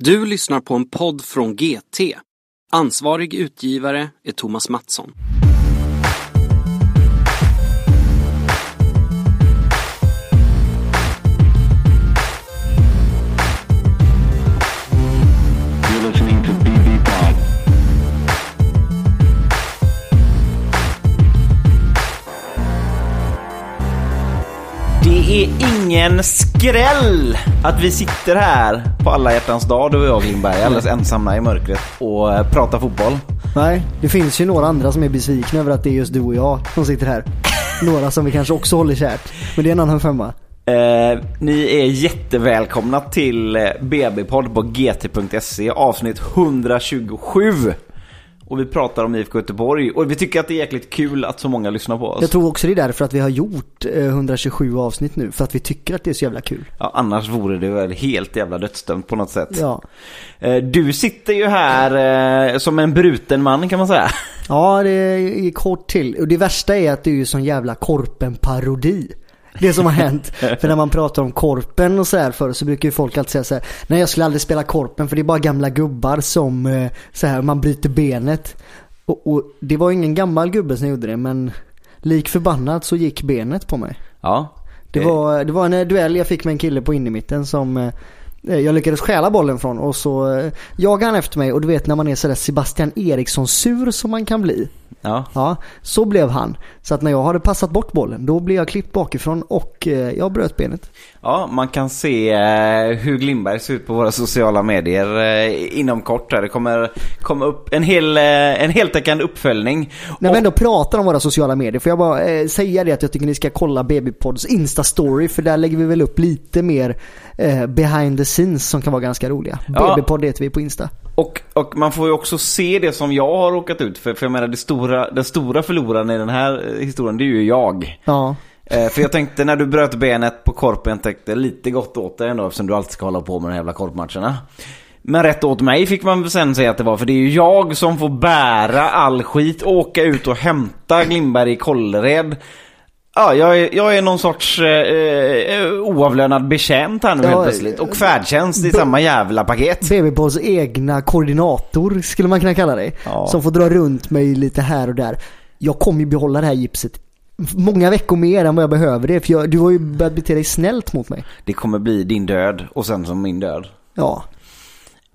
Du lyssnar på en podd från GT. Ansvarig utgivare är Thomas Mattsson. Ingen skräll att vi sitter här på alla hjärtans dag, du och jag Lindberg, alldeles ensamma i mörkret och eh, pratar fotboll. Nej, det finns ju några andra som är besvikna över att det är just du och jag som sitter här. Några som vi kanske också håller kärt. Men det är en annan femma. Eh, ni är jättevälkomna till eh, BB-podd på gt.se avsnitt 127. Och vi pratar om IFK Göteborg och vi tycker att det är jäkligt kul att så många lyssnar på oss. Jag tror också det är därför att vi har gjort eh, 127 avsnitt nu. För att vi tycker att det är så jävla kul. Ja, annars vore det väl helt jävla dödsdömt på något sätt. Ja, Eh, du sitter ju här eh, som en bruten man kan man säga. ja det gick hårt till. Och det värsta är att det är ju sån jävla Korpen-parodi. Det som har hänt. För när man pratar om Korpen och så här förr så brukar ju folk alltid säga så här. Nej jag skulle aldrig spela Korpen för det är bara gamla gubbar som eh, så här man bryter benet. Och, och det var ingen gammal gubbe som gjorde det men lik förbannat så gick benet på mig. Ja. Det var, det var en duell jag fick med en kille på innermitten som eh, jag lyckades stjäla bollen från och så eh, jagade han efter mig och du vet när man är sådär Sebastian Eriksson sur som man kan bli. Ja. Ja, så blev han. Så att när jag hade passat bort bollen då blev jag klippt bakifrån och eh, jag bröt benet. Ja, man kan se eh, hur Glimberg ser ut på våra sociala medier eh, inom kort. Här. Det kommer komma upp en, hel, en heltäckande uppföljning. När Och- vi ändå pratar om våra sociala medier får jag bara säga det att jag tycker ni ska kolla Babypods Insta-story för där lägger vi väl upp lite mer eh, behind the scenes som kan vara ganska roliga. Ja. Babypod heter vi på Insta. Och, och man får ju också se det som jag har råkat ut för. För jag menar, det stora, den stora förloraren i den här eh, historien, det är ju jag. Ja. Eh, för jag tänkte när du bröt benet på korpen, tänkte lite gott åt dig ändå eftersom du alltid ska hålla på med de här jävla korpmatcherna. Men rätt åt mig fick man sen säga att det var, för det är ju jag som får bära all skit, åka ut och hämta Glimberg i Kållered. Ja, jag är, jag är någon sorts eh, eh, oavlönad betjänt här nu Ja, helt plötsligt. Och färdtjänst i samma jävla paket. BB-Pods egna koordinator skulle man kunna kalla dig. Ja. Som får dra runt mig lite här och där. Jag kommer ju behålla det här gipset många veckor mer än vad jag behöver det. För jag, du har ju börjat bete dig snällt mot mig. Det kommer bli din död och sen som min död. Ja.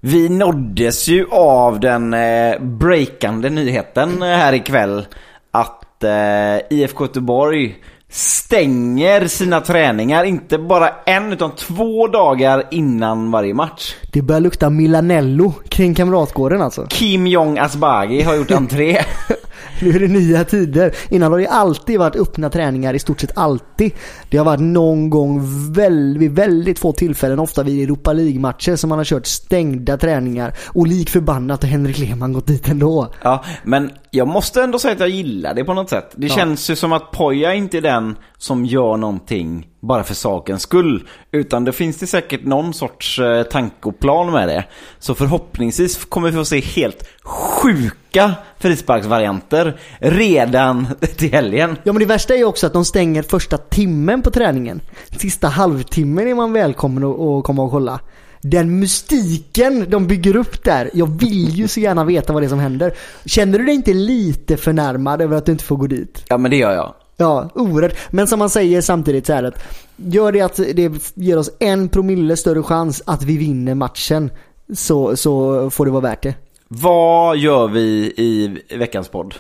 Vi nåddes ju av den eh, breakande nyheten eh, här ikväll att eh, IFK Göteborg stänger sina träningar inte bara en utan två dagar innan varje match. Det börjar lukta Milanello kring Kamratgården alltså. Kim Jong Asbaghi har gjort entré. Nu är det nya tider. Innan har det alltid varit öppna träningar, i stort sett alltid. Det har varit någon gång vid väldigt få tillfällen, ofta vid Europa League-matcher, som man har kört stängda träningar. Och lik förbannat har Henrik Lehmann gått dit ändå. Ja, men jag måste ändå säga att jag gillar det på något sätt. Det Ja. känns ju som att Poja inte är den som gör någonting bara för sakens skull. Utan det finns det säkert någon sorts eh, tanke och plan med det. Så förhoppningsvis kommer vi få se helt sjuka frisparksvarianter redan till helgen. Ja men det värsta är ju också att de stänger första timmen på träningen. Sista halvtimmen är man välkommen att komma och kolla. Den mystiken de bygger upp där. Jag vill ju så gärna veta vad det är som händer. Känner du dig inte lite förnärmad över att du inte får gå dit? Ja men det gör jag. Ja, oerhört. Men som man säger samtidigt så här att gör det att det ger oss en promille större chans att vi vinner matchen så, så får det vara värt det. Vad gör vi i veckans podd?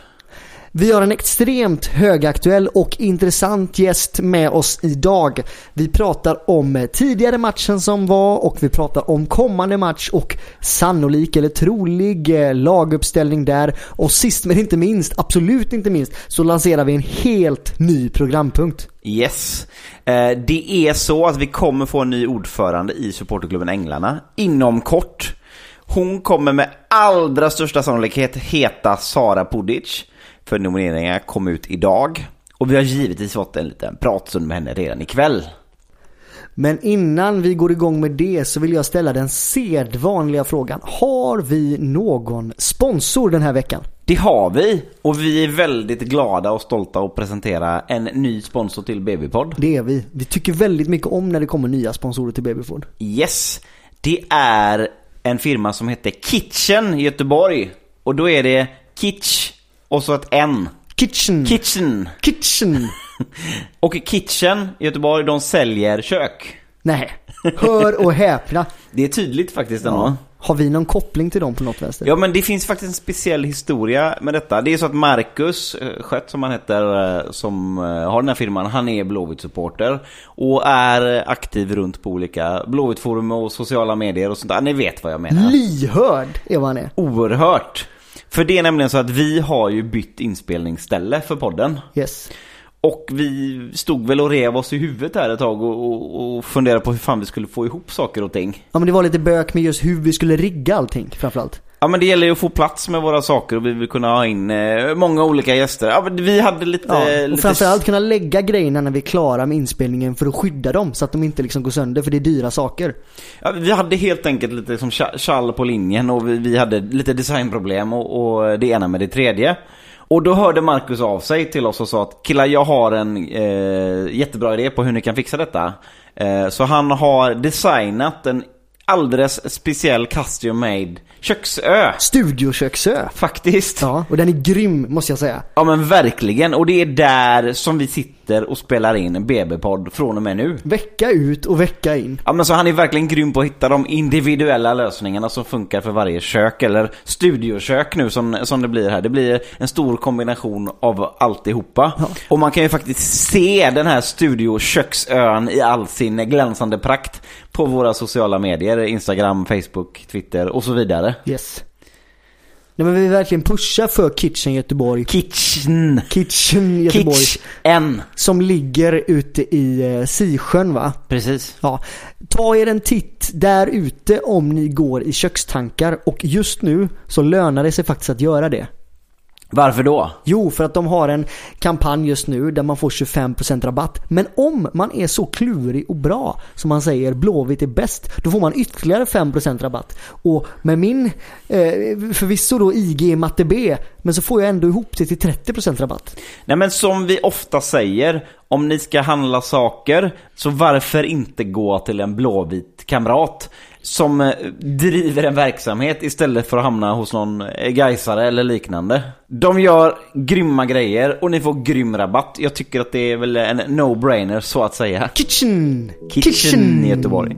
Vi har en extremt högaktuell och intressant gäst med oss idag. Vi pratar om tidigare matchen som var och vi pratar om kommande match och sannolik eller trolig eh, laguppställning där. Och sist men inte minst, absolut inte minst, så lanserar vi en helt ny programpunkt. Yes. Eh, det är så att vi kommer få en ny ordförande i supporterklubben Änglarna inom kort. Hon kommer med allra största sannolikhet heta Sara Pudic. För nomineringar kom ut idag. Och vi har givetvis fått en liten pratstund med henne redan ikväll. Men innan vi går igång med det så vill jag ställa den sedvanliga frågan. Har vi någon sponsor den här veckan? Det har vi och vi är väldigt glada och stolta att presentera en ny sponsor till BB-podd. Det är vi. Vi tycker väldigt mycket om när det kommer nya sponsorer till Babyfood. Yes, det är en firma som heter Kitchen i Göteborg. Och då är det Kitsch och så ett N. Kitchen. Kitchen. Kitchen. Och Kitchen i Göteborg, de säljer kök. Nej. Hör och häpna. Det är tydligt faktiskt ändå. Ja. Har vi någon koppling till dem på något vänster? Ja men det finns faktiskt en speciell historia med detta. Det är så att Marcus eh, Skött som han heter, eh, som eh, har den här firman, han är Blåvitt-supporter. Och är aktiv runt på olika Blåvitt-forum och sociala medier och sånt där. Ni vet vad jag menar. Lyhörd är vad han är. Oerhört. För det är nämligen så att vi har ju bytt inspelningsställe för podden. Yes. Och vi stod väl och rev oss i huvudet här ett tag och, och, och funderade på hur fan vi skulle få ihop saker och ting. Ja men det var lite bök med just hur vi skulle rigga allting framförallt. Ja men det gäller ju att få plats med våra saker och vi vill kunna ha in eh, många olika gäster. Ja men vi hade lite... Ja, och lite... framförallt kunna lägga grejerna när vi är klara med inspelningen för att skydda dem så att de inte liksom går sönder för det är dyra saker. Ja, vi hade helt enkelt lite som tjall på linjen och vi, vi hade lite designproblem och, och det ena med det tredje. Och då hörde Marcus av sig till oss och sa att killar jag har en eh, jättebra idé på hur ni kan fixa detta. Eh, så han har designat en alldeles speciell custom made köksö. Studioköksö. Faktiskt. Ja, och den är grym måste jag säga. Ja men verkligen. Och det är där som vi sitter och spelar in BB-podd från och med nu. Vecka ut och vecka in. Ja men så han är verkligen grym på att hitta de individuella lösningarna som funkar för varje kök eller studiokök nu som, som det blir här. Det blir en stor kombination av alltihopa. Ja. Och man kan ju faktiskt se den här studioköksön i all sin glänsande prakt på våra sociala medier. Instagram, Facebook, Twitter och så vidare. Yes. Nej men vi vill verkligen pusha för Kitchen Göteborg. Kitchen. Kitchen Göteborg. Kitchen. Som ligger ute i eh, Sisjön va? Precis. Ja. Ta er en titt där ute om ni går i kökstankar och just nu så lönar det sig faktiskt att göra det. Varför då? Jo, för att de har en kampanj just nu där man får 25% rabatt. Men om man är så klurig och bra som man säger Blåvitt är bäst, då får man ytterligare 5% rabatt. Och med min, eh, förvisso då IG matte B, men så får jag ändå ihop det till 30% rabatt. Nej men som vi ofta säger, om ni ska handla saker, så varför inte gå till en blåvit kamrat som eh, driver en verksamhet istället för att hamna hos någon eh, gaisare eller liknande. De gör grymma grejer och ni får grym rabatt. Jag tycker att det är väl en no-brainer så att säga. Kitchen! Kitchen i Göteborg.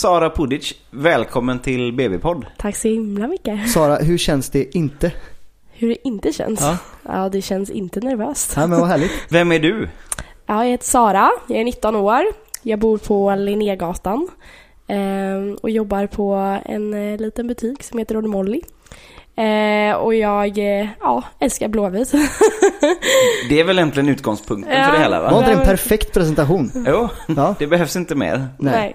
Sara Pudic, välkommen till BB-podd. Tack så himla mycket. Sara, hur känns det inte? Hur det inte känns? Ja. Ja, det känns inte nervöst. Ja men vad härligt. Vem är du? Ja, jag heter Sara, jag är 19 år. Jag bor på Linnégatan eh, och jobbar på en eh, liten butik som heter Roddy Molly. Eh, och jag eh, ja, älskar Blåvitt. Det är väl egentligen utgångspunkten Ja. för det hela Var va? inte det en perfekt presentation? Jo, Ja. det behövs inte mer. Nej.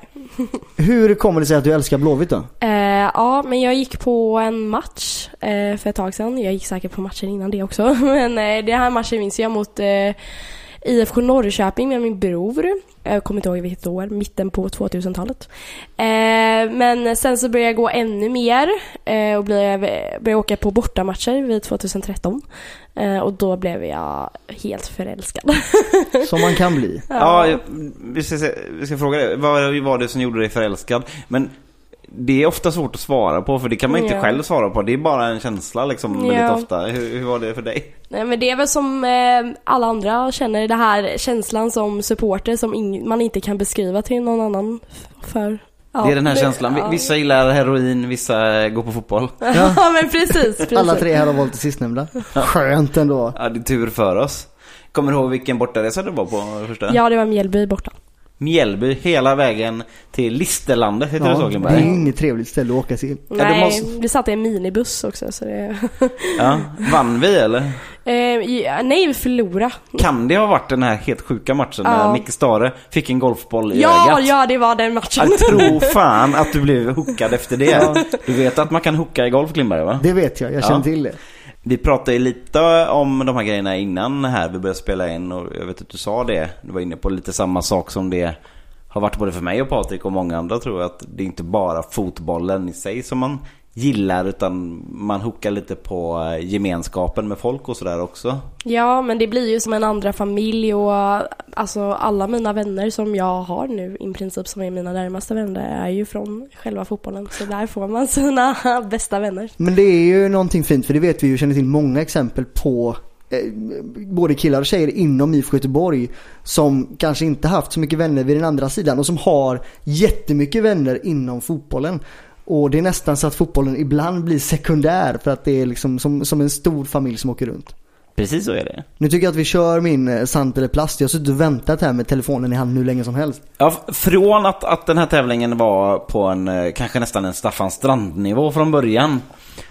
Hur kommer det sig att du älskar Blåvitt då? Eh, ja, men jag gick på en match eh, för ett tag sedan. Jag gick säkert på matchen innan det också. Men eh, det här matchen minns jag mot eh, IFK Norrköping med min bror. Jag kommer inte ihåg vilket år, mitten på 2000-talet. Eh, men sen så började jag gå ännu mer eh, och blev, började åka på bortamatcher vid 2013. Eh, och då blev jag helt förälskad. Som man kan bli. Ja, jag- vi ska, vi ska fråga dig. Vad var det som gjorde dig förälskad? Men det är ofta svårt att svara på för det kan man inte Ja. själv svara på. Det är bara en känsla liksom väldigt Ja. ofta. Hur, hur var det för dig? Nej men det är väl som eh, alla andra känner, det här känslan som supporter som ing- man inte kan beskriva till någon annan för. Ja, det är den här känslan. ja. Vissa gillar heroin, vissa går på fotboll. Ja men precis, precis. Alla tre här har valt det sistnämnda. Skönt ändå. Ja, det är tur för oss. Kommer du ihåg vilken bortaresa du var på första? Ja det var Mjällby borta. Mjällby, hela vägen till Listerlandet, heter det så Ja, det är inget trevligt ställe att åka till. du Nej, måste- vi satt i en minibuss också så det... Ja. Vann vi eller? eh, ja, nej vi förlorade. Kan det ha varit den här helt sjuka matchen när Ja. Micke Stare fick en golfboll i Ja, ögat? ja det var den matchen. Jag tror fan att du blev hookad efter det. Du vet att man kan hooka i golf, Glimberg va? Det vet jag, jag känner Ja. till det. Vi pratade ju lite om de här grejerna innan här vi började spela in och jag vet att du sa det. Du var inne på lite samma sak som det har varit både för mig och Patrik och många andra tror jag att det är inte bara fotbollen i sig som man gillar utan man hookar lite på eh, gemenskapen med folk och sådär också. Ja, men det blir ju som en andra familj och alltså alla mina vänner som jag har nu i princip som är mina närmaste vänner är ju från själva fotbollen. Så där får man sina bästa vänner. Men det är ju någonting fint för det vet vi ju, känner till många exempel på eh, både killar och tjejer inom IFK Göteborg som kanske inte haft så mycket vänner vid den andra sidan och som har jättemycket vänner inom fotbollen. Och det är nästan så att fotbollen ibland blir sekundär för att det är liksom som, som en stor familj som åker runt. Precis så är det. Nu tycker jag att vi kör min eh, sant eller plast. Jag har suttit och väntat här med telefonen i hand hur länge som helst. Ja, från att, att den här tävlingen var på en eh, kanske nästan en Staffan Strand-nivå från början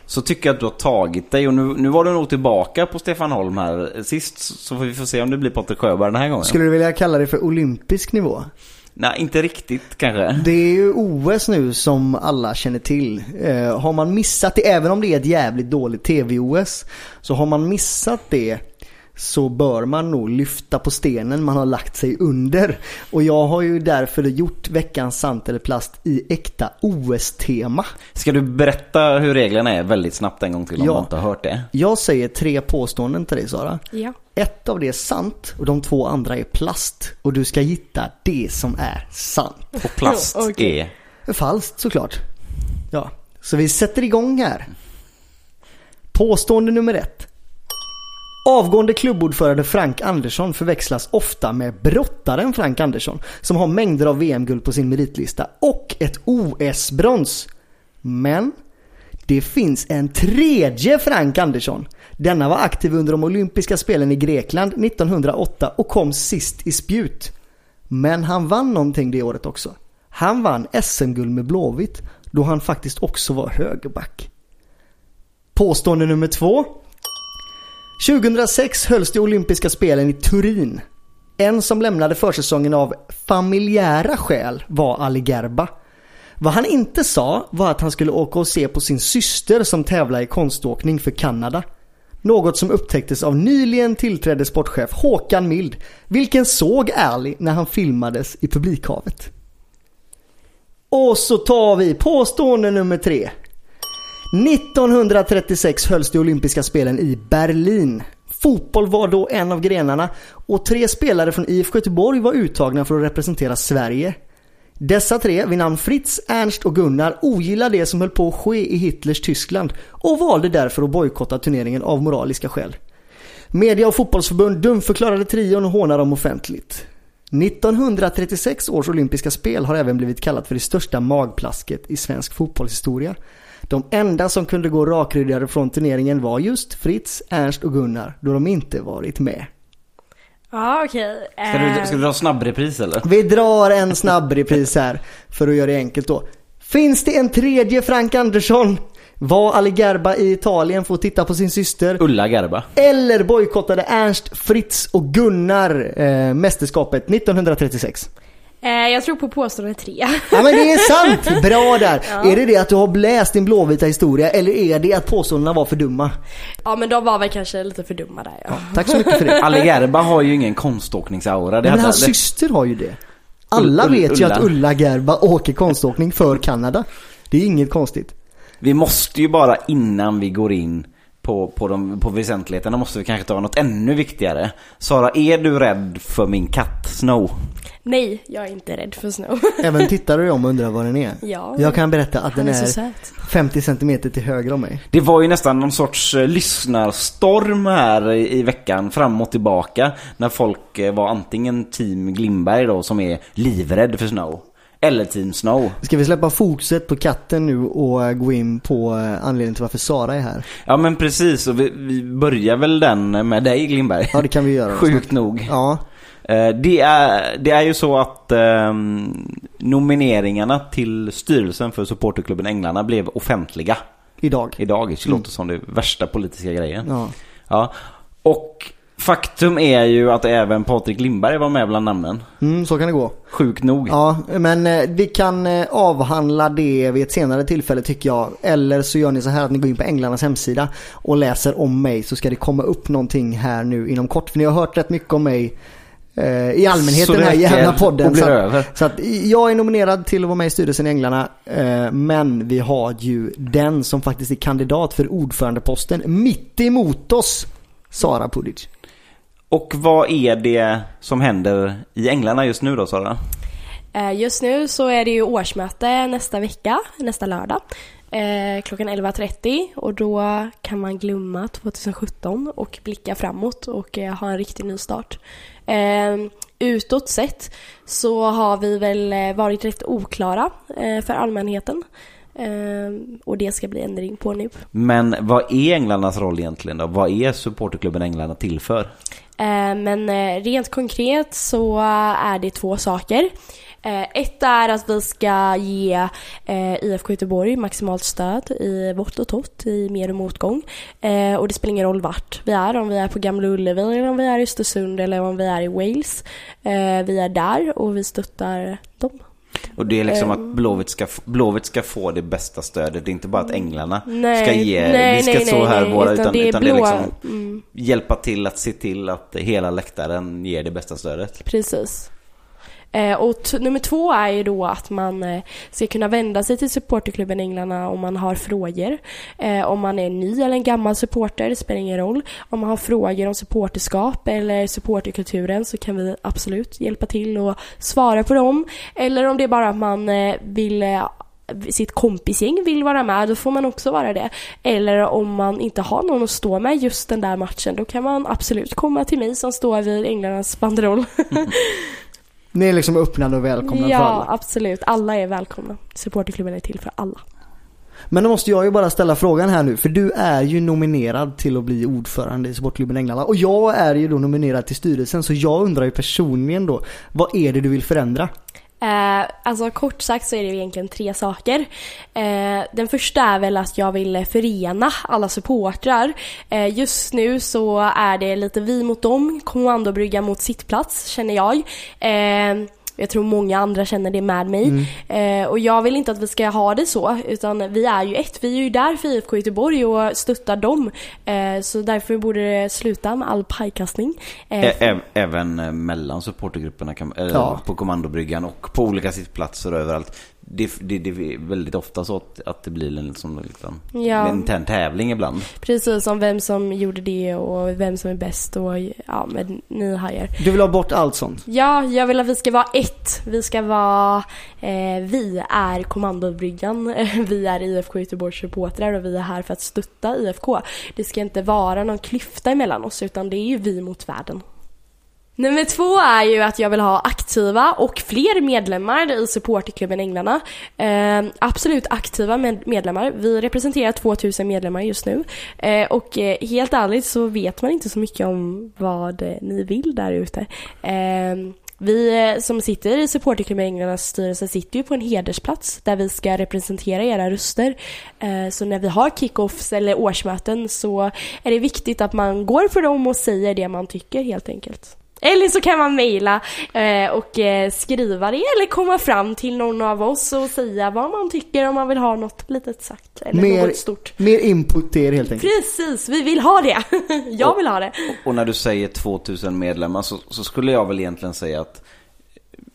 så tycker jag att du har tagit dig och nu, nu var du nog tillbaka på Stefan Holm här sist så får vi får se om det blir Patrik Sjöberg den här gången. Skulle du vilja kalla det för olympisk nivå? Nej, inte riktigt kanske. Det är ju OS nu som alla känner till. Eh, har man missat det, även om det är ett jävligt dåligt TV-OS, så har man missat det så bör man nog lyfta på stenen man har lagt sig under. Och jag har ju därför gjort veckans sant eller plast i äkta OS-tema. Ska du berätta hur reglerna är väldigt snabbt en gång till om Ja. du inte har hört det? Jag säger tre påståenden till dig Sara. Ja. Ett av det är sant och de två andra är plast. Och du ska hitta det som är sant. Och plast Okej. är... Falskt såklart. Ja, så vi sätter igång här. Påstående nummer ett. Avgående klubbordförande Frank Andersson förväxlas ofta med brottaren Frank Andersson som har mängder av VM-guld på sin meritlista och ett OS-brons. Men det finns en tredje Frank Andersson. Denna var aktiv under de olympiska spelen i Grekland 1908 och kom sist i spjut. Men han vann någonting det året också. Han vann SM-guld med Blåvitt då han faktiskt också var högerback. Påstående nummer två. 2006 hölls de olympiska spelen i Turin. En som lämnade försäsongen av familjära skäl var Ali Gerba. Vad han inte sa var att han skulle åka och se på sin syster som tävlar i konståkning för Kanada. Något som upptäcktes av nyligen tillträdde sportchef Håkan Mild, vilken såg Ali när han filmades i publikhavet. Och så tar vi påstående nummer tre. 1936 hölls de olympiska spelen i Berlin. Fotboll var då en av grenarna och tre spelare från IFK Göteborg var uttagna för att representera Sverige. Dessa tre, vid namn Fritz, Ernst och Gunnar, ogillade det som höll på att ske i Hitlers Tyskland och valde därför att bojkotta turneringen av moraliska skäl. Media och fotbollsförbund dumförklarade trion och hånade dem offentligt. 1936 års olympiska spel har även blivit kallat för det största magplasket i svensk fotbollshistoria. De enda som kunde gå rakryggade från turneringen var just Fritz, Ernst och Gunnar då de inte varit med. Ja, okej. Ska du, ska du dra snabbrepris eller? Vi drar en snabb repris här för att göra det enkelt då. Finns det en tredje Frank Andersson? Var Ali Gerba i Italien för att titta på sin syster? Ulla Gerba. Eller bojkottade Ernst, Fritz och Gunnar eh, mästerskapet 1936? Eh, jag tror på påstående tre. Ja men det är sant! Bra där! Är det det att du har läst din blåvita historia eller är det att påståendena var för dumma? ja, men de var väl kanske lite för dumma där ja. Tack så mycket för det. Ali Gerba har ju ingen konståkningsaura. Det Men hans det- syster har ju det. Alla Ull- vet ju Ulla. att Ulla Gerba åker konståkning för Kanada. Det är inget konstigt. Vi måste ju bara innan vi går in på, på, de, på väsentligheterna måste vi kanske ta något ännu viktigare. Sara, är du rädd för min katt Snow? Nej, jag är inte rädd för Snow. Även tittare om undrar vad den är. Ja. Jag kan berätta att den är är söt. 50 cm till höger om mig. Det var ju nästan någon sorts eh, lyssnarstorm här i, veckan fram och tillbaka. När folk eh, var antingen team Glimberg då som är livrädd för Snow. Eller team Snow. Ska vi släppa fokuset på katten nu och eh, gå in på anledningen till varför Sara är här? Ja men precis, och vi, vi börjar väl den med dig Glimberg. Ja det kan vi göra. Sjukt nog. Ja, Det är, det är ju så att ehm, nomineringarna till styrelsen för supporterklubben Änglarna blev offentliga idag. idag. Det låter som det värsta politiska grejen. Ja. Ja. Och faktum är ju att även Patrik Lindberg var med bland namnen. Mm, så kan det gå. Sjukt nog. Ja, men eh, vi kan eh, avhandla det vid ett senare tillfälle tycker jag. Eller så gör ni så här att ni går in på Änglarnas hemsida och läser om mig så ska det komma upp någonting här nu inom kort. För ni har hört rätt mycket om mig Eh, I allmänhet den här jävla podden. så, att, så att jag är nominerad till att vara med i styrelsen i Änglarna. Eh, men vi har ju den som faktiskt är kandidat för ordförandeposten mitt emot oss. Sara Pudic. Och vad är det som händer i Änglarna just nu då Sara? Eh, Just nu så är det ju årsmöte nästa vecka, nästa lördag. Eh, klockan 11.30 och då kan man glömma 2017 och blicka framåt och eh, ha en riktig nystart. Eh, utåt sett så har vi väl eh, varit rätt oklara eh, för allmänheten. Eh, och det ska bli ändring på nu. Men vad är Änglarnas roll egentligen då? Vad är supporterklubben Änglarna till för? Eh, Men rent konkret så är det två saker. Eh, Ett är att vi ska ge eh, IFK Göteborg maximalt stöd i vått och torrt, i mer och motgång. Eh, Och det spelar ingen roll vart vi är, om vi är på Gamla Ullevi eller om vi är i Östersund eller om vi är i Wales. Eh, Vi är där och vi stöttar dem. Och det är liksom att Blåvitt ska, Blåvitt ska få det bästa stödet. Det är inte bara att Änglarna Nej, ska ge, nej, vi ska nej, stå här nej, våra, utan utan, det är utan det är blå- liksom mm. hjälpa till att se till att hela läktaren ger det bästa stödet. Precis. Eh, och nummer två är ju då att man eh, ska kunna vända sig till supporterklubben Änglarna om man har frågor. Eh, om man är ny eller en gammal supporter, det spelar ingen roll. Om man har frågor om supporterskap eller supporterkulturen så kan vi absolut hjälpa till och svara på dem. Eller om det är bara att man eh, vill eh, sitt kompisgäng vill vara med, då får man också vara det. Eller om man inte har någon att stå med just den där matchen, då kan man absolut komma till mig som står vid Änglarnas banderoll. Ni är liksom öppnade och välkomna för Ja, alla. absolut. Alla är välkomna. Supporterklubben är till för alla. Men då måste jag ju bara ställa frågan här nu, för du är ju nominerad till att bli ordförande i Supportklubben Änglarna. Och jag är ju då nominerad till styrelsen, så jag undrar ju personligen då, vad är det du vill förändra? Eh, alltså kort sagt så är det ju egentligen tre saker. Eh, den första är väl att jag vill förena alla supportrar. Eh, just nu så är det lite vi mot dem, kommandobrygga mot sittplats känner jag. Eh, jag tror många andra känner det med mig. Eh, och jag vill inte att vi ska ha det så, utan vi är ju ett. Vi är ju där för IFK Göteborg och stöttar dem. Eh, så därför borde det sluta med all pajkastning. Eh, ä- Även eh, mellan supportergrupperna, kan, Ja. på kommandobryggan och på olika sittplatser och överallt. Det, det, det är väldigt ofta så att, att det blir en, liksom, liksom, Ja. en intern tävling ibland. Precis som vem som gjorde det och vem som är bäst och ja, men ni hajar. Du vill ha bort allt sånt? Ja, jag vill att vi ska vara ett. Vi ska vara, eh, vi är kommandobryggan, vi är IFK Göteborgs supportrar och vi är här för att stötta IFK. Det ska inte vara någon klyfta emellan oss utan det är ju vi mot världen. Nummer två är ju att jag vill ha aktiva och fler medlemmar i supporterklubben Änglarna. Eh, absolut aktiva med medlemmar. Vi representerar 2000 medlemmar just nu. Eh, och eh, helt ärligt så vet man inte så mycket om vad eh, ni vill där ute. Ehm, eh, vi som sitter i supporterklubben Änglarnas styrelse sitter ju på en hedersplats där vi ska representera era röster. Ehm, så när vi har kickoffs eller årsmöten så är det viktigt att man går för dem och säger det man tycker helt enkelt. Eller så kan man mejla eh, och eh, skriva det eller komma fram till någon av oss och säga vad man tycker om man vill ha något litet sagt eller Mer, något stort. mer input till er helt enkelt. Precis, vi vill ha det. Jag vill ha det. Och när du säger 2000 medlemmar så, så skulle jag väl egentligen säga att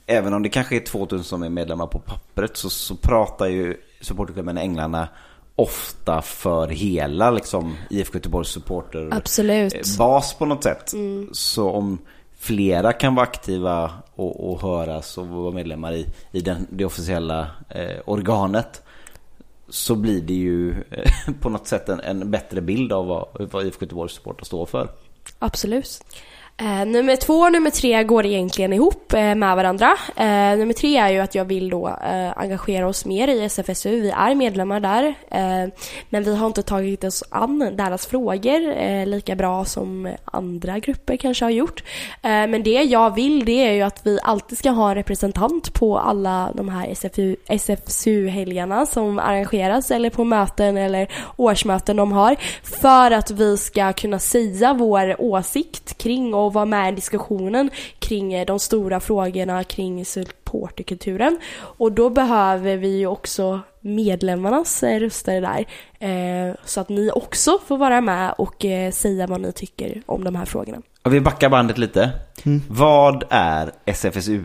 även om det kanske är 2000 som är medlemmar på pappret så, så pratar ju supporterklubben Änglarna ofta för hela liksom, IFK Göteborgs supporter Absolut. eh, bas på något sätt. Så om flera kan vara aktiva och, och höras och vara medlemmar i, i den, det officiella eh, organet så blir det ju eh, på något sätt en, en bättre bild av vad, vad IFK Göteborgs supportrar står för. Absolut. Eh, nummer två och nummer tre går egentligen ihop eh, med varandra. Eh, nummer tre är ju att jag vill då eh, engagera oss mer i SFSU. Vi är medlemmar där. Eh, men vi har inte tagit oss an deras frågor eh, lika bra som andra grupper kanske har gjort. Eh, men det jag vill det är ju att vi alltid ska ha en representant på alla de här SFSU-helgarna som arrangeras eller på möten eller årsmöten de har. För att vi ska kunna säga vår åsikt kring och vara med i diskussionen kring eh, de stora frågorna kring supporterkulturen. Och då behöver vi ju också medlemmarnas eh, röster där. Eh, så att ni också får vara med och säga vad ni tycker om de här frågorna. Och vi backar bandet lite. Mm. Vad är SFSU?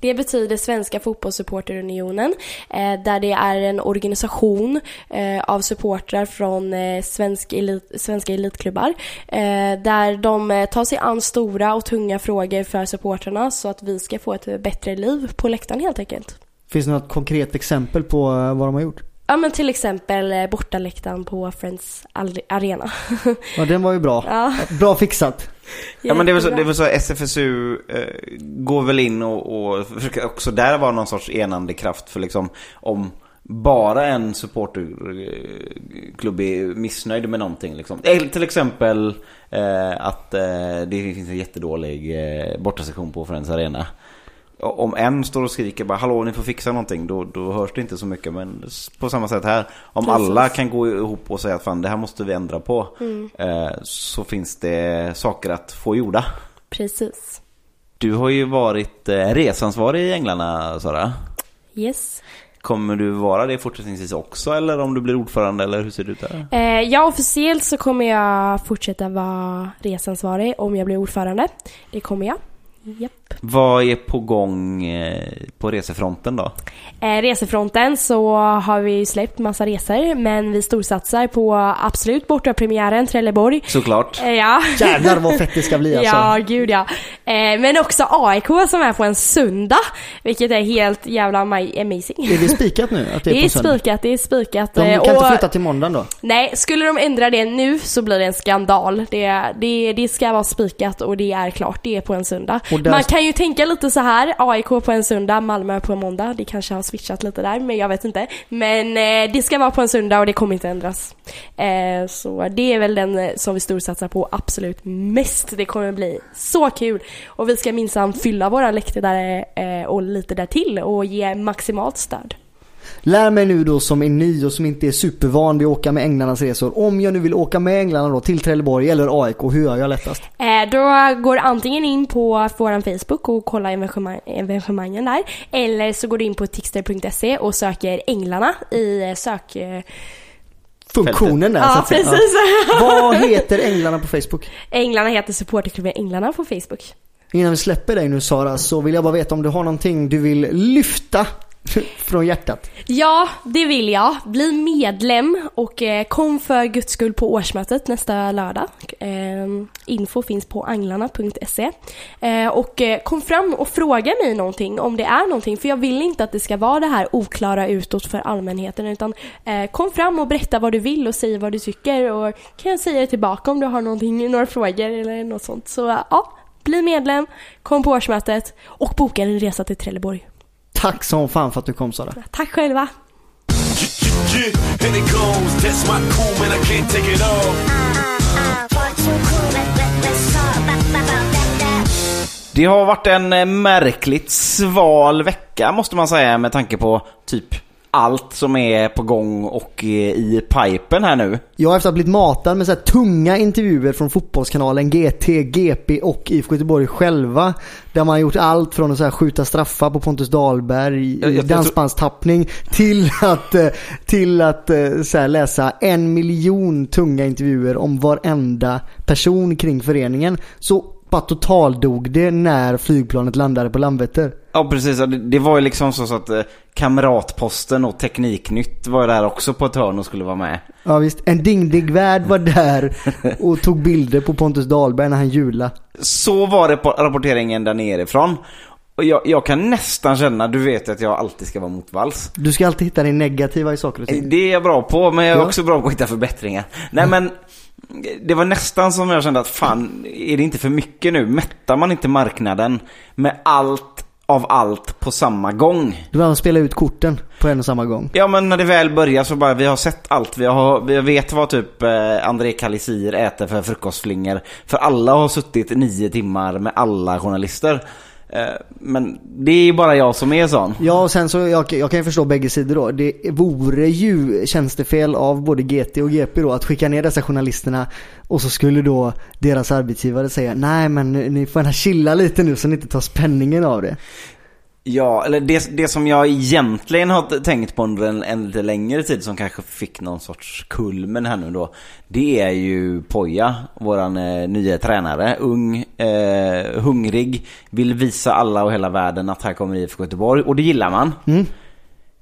Det betyder Svenska Fotbollssupporterunionen, eh, där det är en organisation eh, av supportrar från eh, svensk elit, svenska elitklubbar, eh, där de eh, tar sig an stora och tunga frågor för supportrarna så att vi ska få ett bättre liv på läktaren helt enkelt. Finns det något konkret exempel på eh, vad de har gjort? Ja men till exempel eh, bortaläktaren på Friends Arena. Ja, den var ju bra. ja, Bra fixat. Ja men det väl så, det väl så SFSU eh, går väl in och, och försöker också där vara någon sorts enande kraft för liksom om bara en supporterklubb är missnöjd med någonting liksom. Eh, Till exempel eh, att eh, det finns en jättedålig eh, bortasektion på Friends Arena. Om en står och skriker bara hallå ni får fixa någonting då, då hörs det inte så mycket men på samma sätt här om Precis. alla kan gå ihop och säga att fan det här måste vi ändra på Mm. eh, så finns det saker att få gjorda. Precis. Du har ju varit eh, resansvarig i Änglarna Sara. Yes. Kommer du vara det fortsättningsvis också eller om du blir ordförande eller hur ser det ut där? Eh, ja, officiellt så kommer jag fortsätta vara resansvarig om jag blir ordförande. Det kommer jag. Japp. Vad är på gång eh, på resefronten då? Eh, resefronten så har vi släppt massa resor men vi storsatsar på absolut bortapremiären Trelleborg. Såklart. Eh, ja. Jävlar vad fett det ska bli alltså. Ja, gud ja. Eh, men också AIK som är på en söndag. Vilket är helt jävla ama- amazing. Är det spikat nu? Att det är, Det på är söndag? spikat, det är spikat. De eh, kan inte och- flytta till måndagen då? Nej, skulle de ändra det nu så blir det en skandal. Det, det, det ska vara spikat och det är klart, det är på en söndag. Och där- Man kan ju tänka lite så här, AIK på en söndag, Malmö på en måndag. Det kanske har switchat lite där, men jag vet inte. Men eh, det ska vara på en söndag och det kommer inte ändras. Eh, så det är väl den eh, som vi storsatsar på absolut mest. Det kommer bli så kul. Och vi ska minsann fylla våra läktare eh, och lite där till och ge maximalt stöd. Lär mig nu då som är ny och som inte är supervan vid att åka med Änglarnas resor. Om jag nu vill åka med Änglarna då till Trelleborg eller AIK, hur gör jag lättast? Eh, Då går du antingen in på vår Facebook och kollar evenemang, evenemangen där. Eller så går du in på tixter.se och söker Änglarna i eh, sök... eh, Funktionen där så Ja, att säga. precis. Vad heter Änglarna på Facebook? Änglarna heter supporterklubben Änglarna på Facebook. Innan vi släpper dig nu Sara så vill jag bara veta om du har någonting du vill lyfta från hjärtat. Ja, det vill jag. Bli medlem och eh, kom för guds skull på årsmötet nästa lördag. Eh, info finns på anglarna.se. Eh, och eh, kom fram och fråga mig någonting om det är någonting. För jag vill inte att det ska vara det här oklara utåt för allmänheten. Utan eh, kom fram och berätta vad du vill och säg vad du tycker. Och kan jag säga det tillbaka om du har någonting, några frågor eller något sånt. Så ja, bli medlem, kom på årsmötet och boka en resa till Trelleborg. Tack som fan för att du kom Sara. Tack själva! Det har varit en eh, märkligt sval vecka måste man säga med tanke på typ allt som är på gång och eh, i pipen här nu. Jag har efter att ha blivit matad med så tunga intervjuer från fotbollskanalen GT, GP och IFK Göteborg själva. Där man har gjort allt från att så skjuta straffar på Pontus Dahlberg Jag- i jag- dansbandstappning till att, eh, till att eh, så läsa en miljon tunga intervjuer om varenda person kring föreningen. Så bara totaldog det när flygplanet landade på Landvetter. Ja precis, det, var ju liksom så, att eh, Kamratposten och Tekniknytt var ju där också på ett hörn och skulle vara med. Ja visst, en dingdig-värd var där och tog bilder på Pontus Dahlberg när han julade. Så var det på rapporteringen där nerifrån. Och jag, jag kan nästan känna, du vet att jag alltid ska vara mot valls. Du ska alltid hitta det negativa i saker och ting. Det är jag bra på, men jag är Ja. också bra på att hitta förbättringar. Nej men, det var nästan som jag kände att fan, är det inte för mycket nu? Mättar man inte marknaden med allt av allt på samma gång? Du vill spela ut korten på en och samma gång. Ja men när det väl börjar så bara, vi har sett allt. Vi, har, vi vet vad typ eh, André Kalisir äter för frukostflingor. För alla har suttit nio timmar med alla journalister. Eh, men det är ju bara jag som är sån. Ja och sen så, jag, jag kan ju förstå bägge sidor då. Det vore ju tjänstefel av både GT och GP då att skicka ner dessa journalisterna och så skulle då deras arbetsgivare säga nej men ni får gärna chilla lite nu så ni inte tar spänningen av det. Ja, eller det, det som jag egentligen har tänkt på under en, en lite längre tid som kanske fick någon sorts kulmen här nu då. Det är ju Poja, våran eh, nya tränare. Ung, eh, hungrig, vill visa alla och hela världen att här kommer IFK Göteborg. Och det gillar man.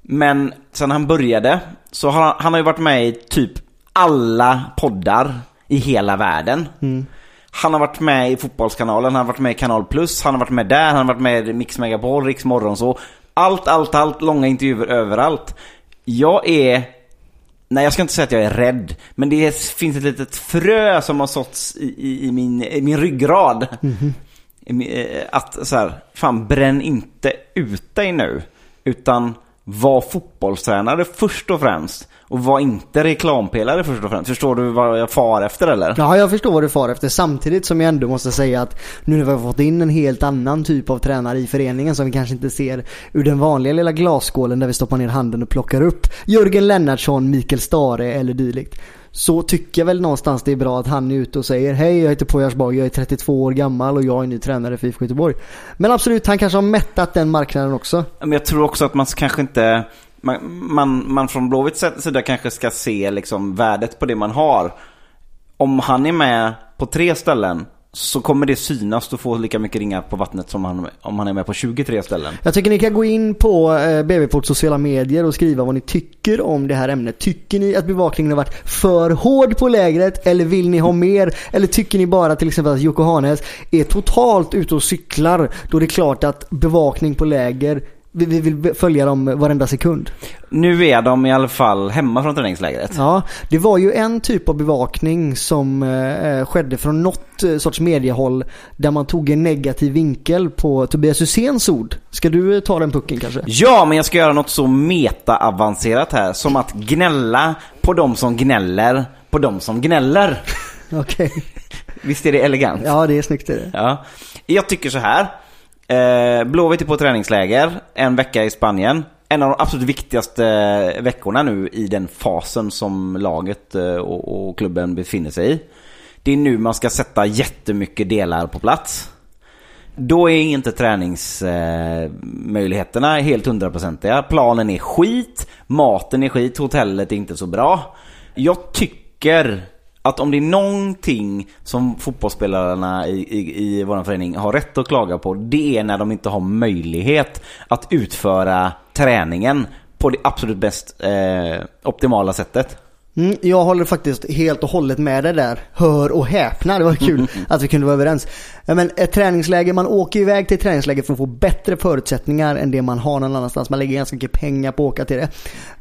Men sen han började så har han, han har ju varit med i typ alla poddar i hela världen. Han har varit med i Fotbollskanalen, han har varit med i Kanal Plus, han har varit med där, han har varit med i Mix Megapol, Riks så Allt, allt, allt, långa intervjuer överallt. Jag är... Nej, jag ska inte säga att jag är rädd. Men det finns ett litet frö som har såtts i, i, i, min, i min ryggrad. Min- eh, Att så här, fan bränn inte ut dig nu. Utan var fotbollstränare först och främst. Och var inte reklampelare först och främst. Förstår du vad jag far efter eller? Ja, jag förstår vad du far efter. Samtidigt som jag ändå måste säga att nu när vi har fått in en helt annan typ av tränare i föreningen som vi kanske inte ser ur den vanliga lilla glasskålen där vi stoppar ner handen och plockar upp Jörgen Lennartsson, Mikael Stare eller dylikt. Så tycker jag väl någonstans det är bra att han är ute och säger Hej jag heter Poya Asbaghi, jag är 32 år gammal och jag är ny tränare för IFK Göteborg. Men absolut, han kanske har mättat den marknaden också. Men jag tror också att man kanske inte... Man, man, man från Blåvitts sida kanske ska se liksom värdet på det man har. Om han är med på tre ställen så kommer det synas du få lika mycket ringar på vattnet som han, om han är med på 23 ställen. Jag tycker ni kan gå in på eh, BB-port sociala medier och skriva vad ni tycker om det här ämnet. Tycker ni att bevakningen har varit för hård på lägret eller vill ni ha mer? Eller tycker ni bara till exempel att Jocke Hanes är totalt ute och cyklar då det är klart att bevakning på läger vi vi vill följa dem varenda sekund. Nu är de i alla fall hemma från träningslägret. Ja, det var ju en typ av bevakning som eh, skedde från något eh, sorts mediehåll där man tog en negativ vinkel på Tobias Hyséns ord. Ska du eh, ta den pucken kanske? Ja, men jag ska göra något så meta-avancerat här. Som att gnälla på de som gnäller på de som gnäller. Okej. Visst är det elegant? Ja, det är snyggt är det. Ja. Jag tycker så här. Eh, Blåvitt är på träningsläger, en vecka i Spanien. En av de absolut viktigaste eh, veckorna nu i den fasen som laget eh, och, och klubben befinner sig i. Det är nu man ska sätta jättemycket delar på plats. Då är inte träningsmöjligheterna eh, helt hundraprocentiga. Planen är skit, maten är skit, hotellet är inte så bra. Jag tycker att om det är någonting som fotbollsspelarna i, i, i vår förening har rätt att klaga på, det är när de inte har möjlighet att utföra träningen på det absolut bäst eh, optimala sättet. Mm, jag håller faktiskt helt och hållet med dig där. Hör och häpna, det var kul att vi kunde vara överens. Men ett träningsläge, man åker iväg till ett träningsläge för att få bättre förutsättningar än det man har någon annanstans. Man lägger ganska mycket pengar på att åka till det.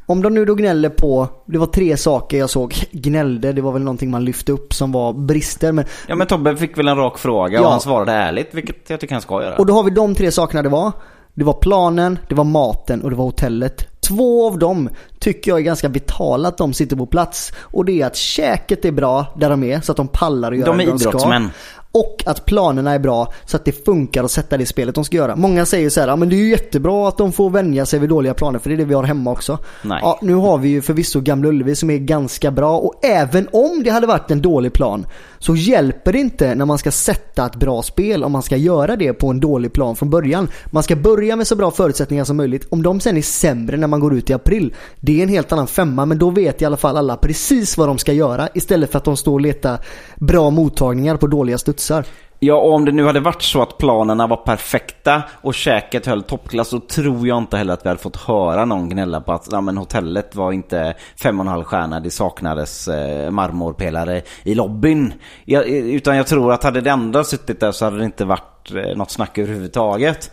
Om de nu då gnäller på, det var tre saker jag såg gnällde, det var väl någonting man lyfte upp som var brister. Men Ja men Tobbe fick väl en rak fråga och Ja. han svarade ärligt, vilket jag tycker han ska göra. Och då har vi de tre sakerna det var. Det var planen, det var maten och det var hotellet. Två av dem tycker jag är ganska vitala att de sitter på plats. Och det är att käket är bra där de är så att de pallar att göra De är det de ska. Och att planerna är bra så att det funkar att sätta det spelet de ska göra. Många säger så här, ja men det är ju jättebra att de får vänja sig vid dåliga planer för det är det vi har hemma också. Nej. Ja, nu har vi ju förvisso Gamla Ullevi som är ganska bra och även om det hade varit en dålig plan så hjälper det inte när man ska sätta ett bra spel om man ska göra det på en dålig plan från början. Man ska börja med så bra förutsättningar som möjligt. Om de sen är sämre när man går ut i april, det är en helt annan femma men då vet i alla fall alla precis vad de ska göra istället för att de står och letar bra mottagningar på dåliga studsar. Ja, och om det nu hade varit så att planerna var perfekta och käket höll toppklass så tror jag inte heller att vi hade fått höra någon gnälla på att ja, men hotellet var inte fem och en halv stjärna, det saknades eh, marmorpelare i lobbyn. Jag, eh, utan jag tror att hade det andra suttit där så hade det inte varit eh, något snack överhuvudtaget.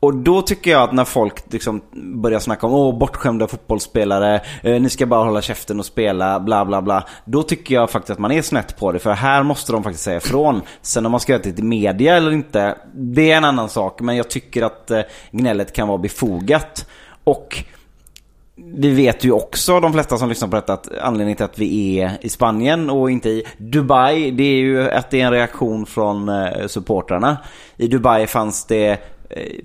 Och då tycker jag att när folk liksom börjar snacka om åh, bortskämda fotbollsspelare, eh, ni ska bara hålla käften och spela, bla bla bla. Då tycker jag faktiskt att man är snett på det, för här måste de faktiskt säga ifrån. Sen om man ska göra det till media eller inte, det är en annan sak. Men jag tycker att eh, gnället kan vara befogat. Och vi vet ju också, de flesta som lyssnar på detta, att anledningen till att vi är i Spanien och inte i Dubai, det är ju att det är en reaktion från eh, supportrarna. I Dubai fanns det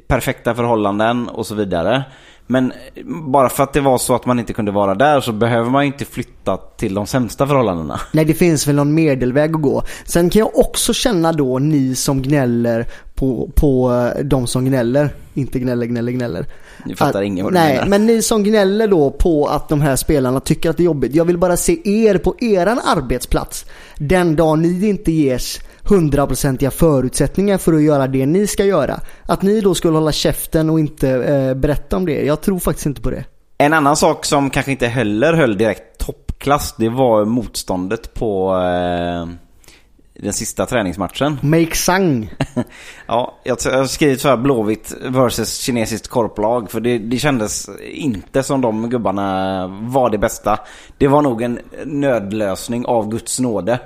perfekta förhållanden och så vidare. Men eh, bara för att det var så att man inte kunde vara där så behöver man ju inte flytta till de sämsta förhållandena. Nej, det finns väl någon medelväg att gå. Sen kan jag också känna då, ni som gnäller på på, på eh, de som gnäller. Inte gnäller, gnäller, gnäller. Ni fattar Att- ingen vad du Nej, menar. men ni som gnäller då på att de här spelarna tycker att det är jobbigt. Jag vill bara se er på eran arbetsplats. Den dag ni inte ges hundraprocentiga förutsättningar för att göra det ni ska göra. Att ni då skulle hålla käften och inte eh, berätta om det. Jag tror faktiskt inte på det. En annan sak som kanske inte heller höll direkt toppklass, det var motståndet på eh, den sista träningsmatchen. Make sang. Ja, jag har skrivit så här Blåvitt versus kinesiskt korplag för det, det kändes inte som de gubbarna var det bästa. Det var nog en nödlösning av Guds nåde.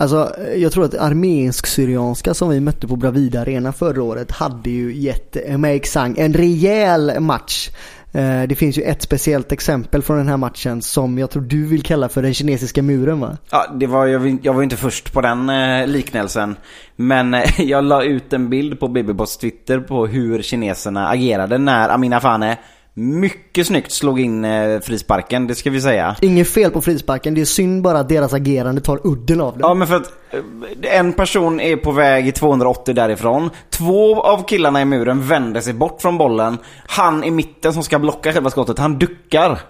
Alltså, jag tror att armensk syrianska som vi mötte på Bravida Arena förra året hade ju gett Make Sang en rejäl match. Eh, det finns ju ett speciellt exempel från den här matchen som jag tror du vill kalla för den kinesiska muren va? Ja, det var, jag, var- jag var ju inte först på den eh, liknelsen. Men eh, jag la ut en bild på Babybots Twitter på hur kineserna agerade när Amina Fane mycket snyggt slog in eh, frisparken, det ska vi säga. Inget fel på frisparken, det är synd bara att deras agerande tar udden av den. Ja men för att eh, en person är på väg i 280 därifrån. Två av killarna i muren vänder sig bort från bollen. Han i mitten som ska blocka själva skottet, han duckar.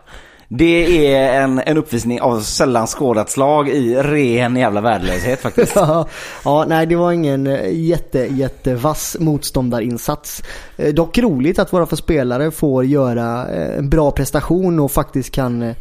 Det är en, en uppvisning av sällan skådat slag i ren jävla värdelöshet faktiskt. Ja, ja, nej det var ingen eh, jätte, jättevass motståndarinsats. Eh, dock roligt att våra förspelare får göra eh, en bra prestation och faktiskt kan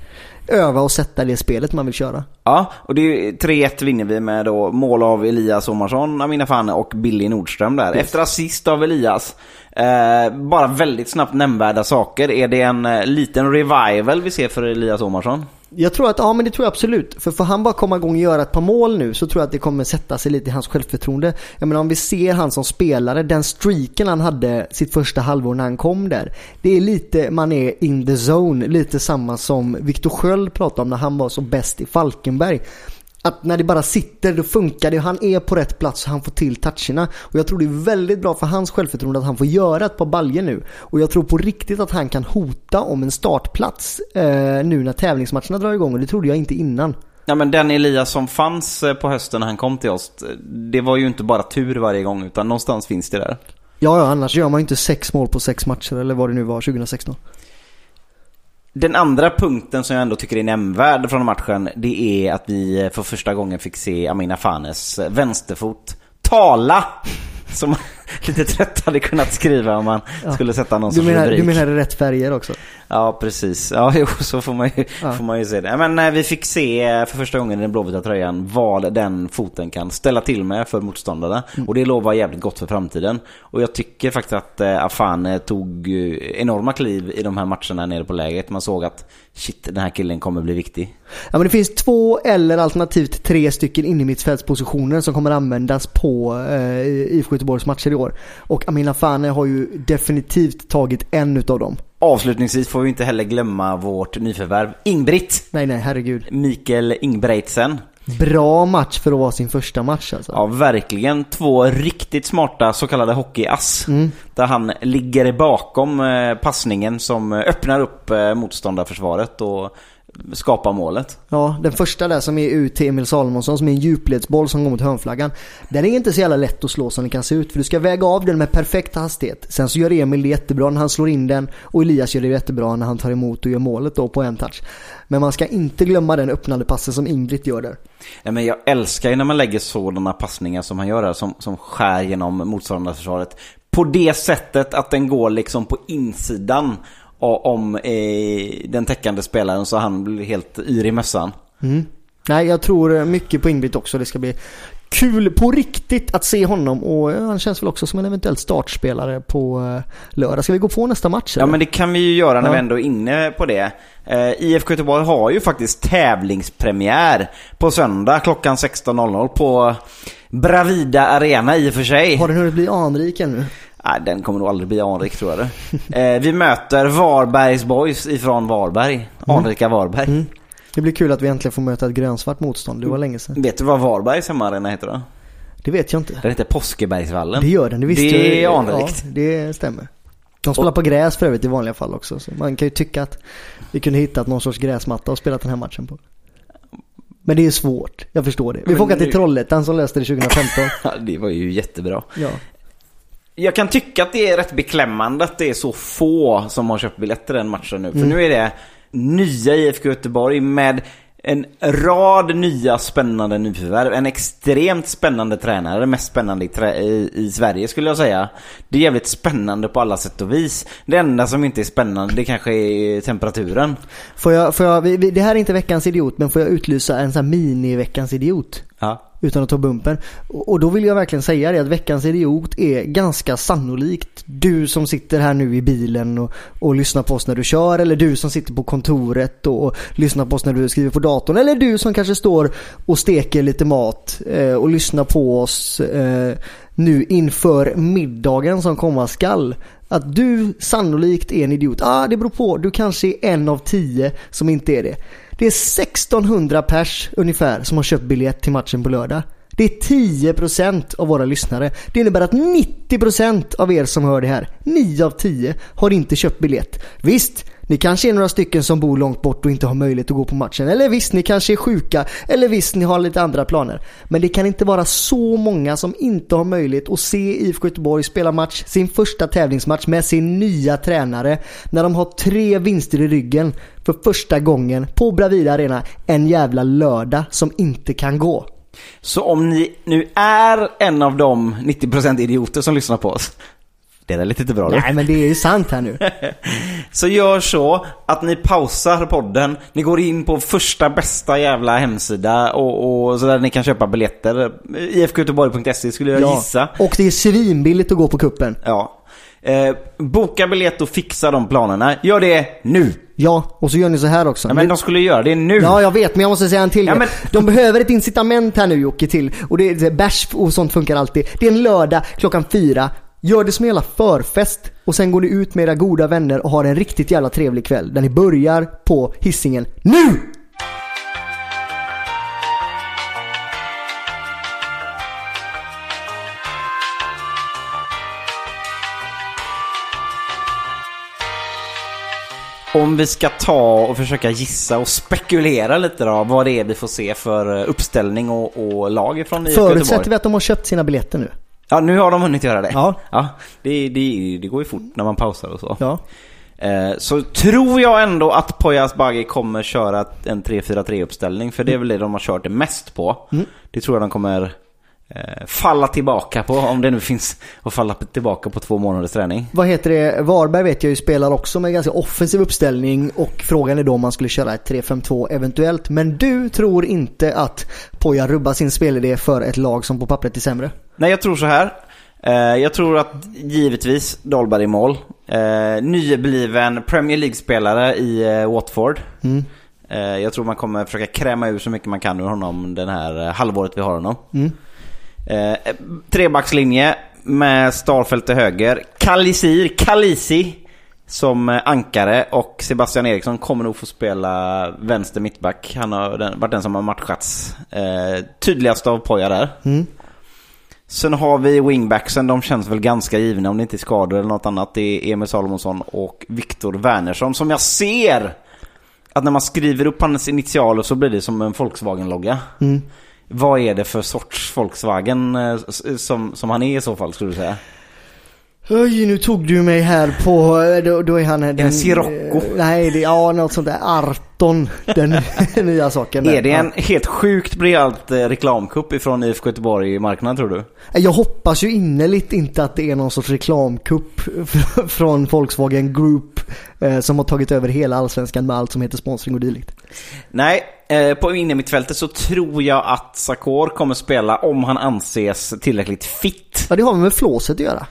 öva och sätta det spelet man vill köra. Ja, och det är ju 3-1 vinner vi med då mål av Elias Omarsson, Amina Fane och Billy Nordström där. Efter assist av Elias. Eh, bara väldigt snabbt nämnvärda saker. Är det en eh, liten revival vi ser för Elias Omarsson? Jag tror att, ja men det tror jag absolut. För får han bara komma igång och göra ett par mål nu så tror jag att det kommer sätta sig lite i hans självförtroende. Jag menar om vi ser han som spelare, den streaken han hade sitt första halvår när han kom där. Det är lite, man är in the zone, lite samma som Viktor Sköld pratade om när han var så bäst i Falkenberg. Att när det bara sitter, då funkar det. Han är på rätt plats och han får till toucherna. Och jag tror det är väldigt bra för hans självförtroende att han får göra ett par baljer nu. Och jag tror på riktigt att han kan hota om en startplats eh, nu när tävlingsmatcherna drar igång. Och det trodde jag inte innan. Ja men den Elias som fanns eh, på hösten när han kom till oss, eh, det var ju inte bara tur varje gång utan någonstans finns det där. Ja, ja, annars gör man ju inte sex mål på sex matcher eller vad det nu var 2016. Den andra punkten som jag ändå tycker är nämnvärd från matchen, det är att vi för första gången fick se Amina Fanes vänsterfot tala. Som lite trött hade kunnat skriva om man Ja. skulle sätta någon Du sorts menar, rubrik. du menar i rätt färger också? Ja, precis. Ja, jo, så får man ju, Ja. får man ju se det. Men eh, vi fick se eh, för första gången i den blåvita tröjan vad den foten kan ställa till med för motståndarna. Mm. Och det lovar jävligt gott för framtiden. Och jag tycker faktiskt att eh, Afan tog enorma kliv i de här matcherna nere på lägret. Man såg att shit, den här killen kommer bli viktig. Ja men det finns två eller alternativt tre stycken innermittfältspositioner som kommer användas på eh, IFK Göteborgs matcher i år. Och Amina Fane har ju definitivt tagit en utav dem. Avslutningsvis får vi inte heller glömma vårt nyförvärv Ingbritt. Nej nej, herregud. Mikael Ingbreitsen. Bra match för att vara sin första match alltså. Ja, verkligen två riktigt smarta så kallade hockeyass. Mm. Där han ligger bakom eh, passningen som öppnar upp eh, motståndarförsvaret och skapar målet. Ja, den första där som är ut till Emil Salomonsson som är en djupledsboll som går mot hörnflaggan. Den är inte så jävla lätt att slå som den kan se ut för du ska väga av den med perfekt hastighet. Sen så gör Emil det jättebra när han slår in den och Elias gör det jättebra när han tar emot och gör målet då på en touch. Men man ska inte glömma den öppnande passen som Ingrid gör där. Ja, men jag älskar ju när man lägger sådana passningar som han gör här som, som skär genom motståndarförsvaret. På det sättet att den går liksom på insidan om eh, den täckande spelaren så han blir helt yr i mössan. Mm. Nej, jag tror mycket på Ingrid också. Det ska bli kul på riktigt att se honom och ja, han känns väl också som en eventuell startspelare på eh, lördag. Ska vi gå på nästa match? Ja eller? men det kan vi ju göra när Ja. vi ändå är inne på det. Eh, IFK Göteborg har ju faktiskt tävlingspremiär på söndag klockan 16.00 på Bravida Arena i och för sig. Har den hunnit bli anrik ännu? Nej, den kommer nog aldrig bli anrik tror jag det. eh, Vi möter Varbergs Boys ifrån Varberg. Anrika Varberg. Mm. Det blir kul att vi äntligen får möta ett grönsvart motstånd. Det var länge sedan. Vet du vad Varbergs hemmaarena heter då? Det vet jag inte. Den heter Påskebergsvallen. Det gör den, det visste Det är jag. anrikt. Ja, det stämmer. De spelar på gräs för övrigt i vanliga fall också. Så man kan ju tycka att vi kunde hittat någon sorts gräsmatta och spelat den här matchen på. Men det är svårt, jag förstår det. Vi får åka till Trollhättan som löste det 2015. Ja, det var ju jättebra. Ja. Jag kan tycka att det är rätt beklämmande att det är så få som har köpt biljetter den matchen nu. För nu är det nya IFK Göteborg med en rad nya spännande nyförvärv. En extremt spännande tränare. Mest spännande i, i, i Sverige skulle jag säga. Det är jävligt spännande på alla sätt och vis. Det enda som inte är spännande det kanske är temperaturen. Får jag, får jag, det här är inte veckans idiot, men får jag utlysa en sån här mini-veckans idiot? Ja. Utan att ta bumpen. Och, och då vill jag verkligen säga det att veckans idiot är ganska sannolikt du som sitter här nu i bilen och, och lyssnar på oss när du kör. Eller du som sitter på kontoret och, och lyssnar på oss när du skriver på datorn. Eller du som kanske står och steker lite mat eh, och lyssnar på oss eh, nu inför middagen som komma skall. Att du sannolikt är en idiot. Ah, det beror på. Du kanske är en av tio som inte är det. Det är 1600 pers ungefär som har köpt biljett till matchen på lördag. Det är 10% av våra lyssnare. Det innebär att 90% av er som hör det här, 9 av 10, har inte köpt biljett. Visst, ni kanske är några stycken som bor långt bort och inte har möjlighet att gå på matchen. Eller visst, ni kanske är sjuka. Eller visst, ni har lite andra planer. Men det kan inte vara så många som inte har möjlighet att se IFK Göteborg spela match, sin första tävlingsmatch med sin nya tränare. När de har tre vinster i ryggen för första gången på Bravida Arena en jävla lördag som inte kan gå. Så om ni nu är en av de 90% idioter som lyssnar på oss. Det är lite inte bra då. Nej men det är ju sant här nu. Så gör så att ni pausar podden, ni går in på första bästa jävla hemsida och, och så där ni kan köpa biljetter. IFKGöteborg.se skulle jag gissa. Och det är svinbilligt att gå på kuppen. Ja. Eh, boka biljett och fixa de planerna. Gör det nu! Ja, och så gör ni så här också. Ja, men de skulle göra det nu. Ja, jag vet, men jag måste säga en till Ja, men- De behöver ett incitament här nu Jocke till. Och det är bärs och sånt funkar alltid. Det är en lördag klockan fyra. Gör det som en jävla förfest. Och sen går ni ut med era goda vänner och har en riktigt jävla trevlig kväll. Där ni börjar på hissingen NU! Om vi ska ta och försöka gissa och spekulera lite då vad det är vi får se för eh, uppställning och, och lag ifrån IFK Förutsätter Göteborg. vi att de har köpt sina biljetter nu. Ja, nu har de hunnit göra det. Ja. ja det, det, det går ju fort när man pausar och så. Ja. Eh, så tror jag ändå att Poyas Bagi kommer köra en 3-4-3 uppställning. För det är väl det de har kört det mest på. Mm. Det tror jag de kommer falla tillbaka på. Om det nu finns att falla tillbaka på två månaders träning. Vad heter det? Varberg vet jag ju spelar också med ganska offensiv uppställning och frågan är då om man skulle köra ett 3-5-2 eventuellt. Men du tror inte att Poja rubbar sin spelidé för ett lag som på pappret är sämre? Nej, jag tror så här. Eh, jag tror att givetvis Dahlberg i mål. Eh, nybliven Premier League-spelare i eh, Watford. Mm. Eh, jag tror man kommer försöka kräma ur så mycket man kan ur honom den här eh, halvåret vi har honom. Mm. Eh, trebackslinje med Starfelt till höger. Kalisir, Kalisi som eh, ankare och Sebastian Eriksson kommer nog få spela vänster mittback. Han har den, varit den som har matchats eh, tydligast av Poja där. Mm. Sen har vi wingbacksen, de känns väl ganska givna om det inte är skador eller något annat. Det är Emil Salomonsson och Viktor Wernersson som jag ser att när man skriver upp hans initialer så blir det som en Volkswagen-logga. Mm. Vad är det för sorts Volkswagen eh, som, som han är i så fall skulle du säga? Oj, nu tog du mig här på, då, då är han den... en Sirocco? eh, Nej, det, ja något sånt där. Arton, den nya saken. där. Är det en helt sjukt briljant eh, reklamkupp ifrån IFK Göteborg i marknaden tror du? Jag hoppas ju innerligt inte att det är någon sorts reklamkupp från Volkswagen Group eh, som har tagit över hela allsvenskan med allt som heter sponsring och dylikt. Nej, eh, på innermittfältet så tror jag att Sakor kommer spela om han anses tillräckligt fit. Ja, det har med flåset att göra.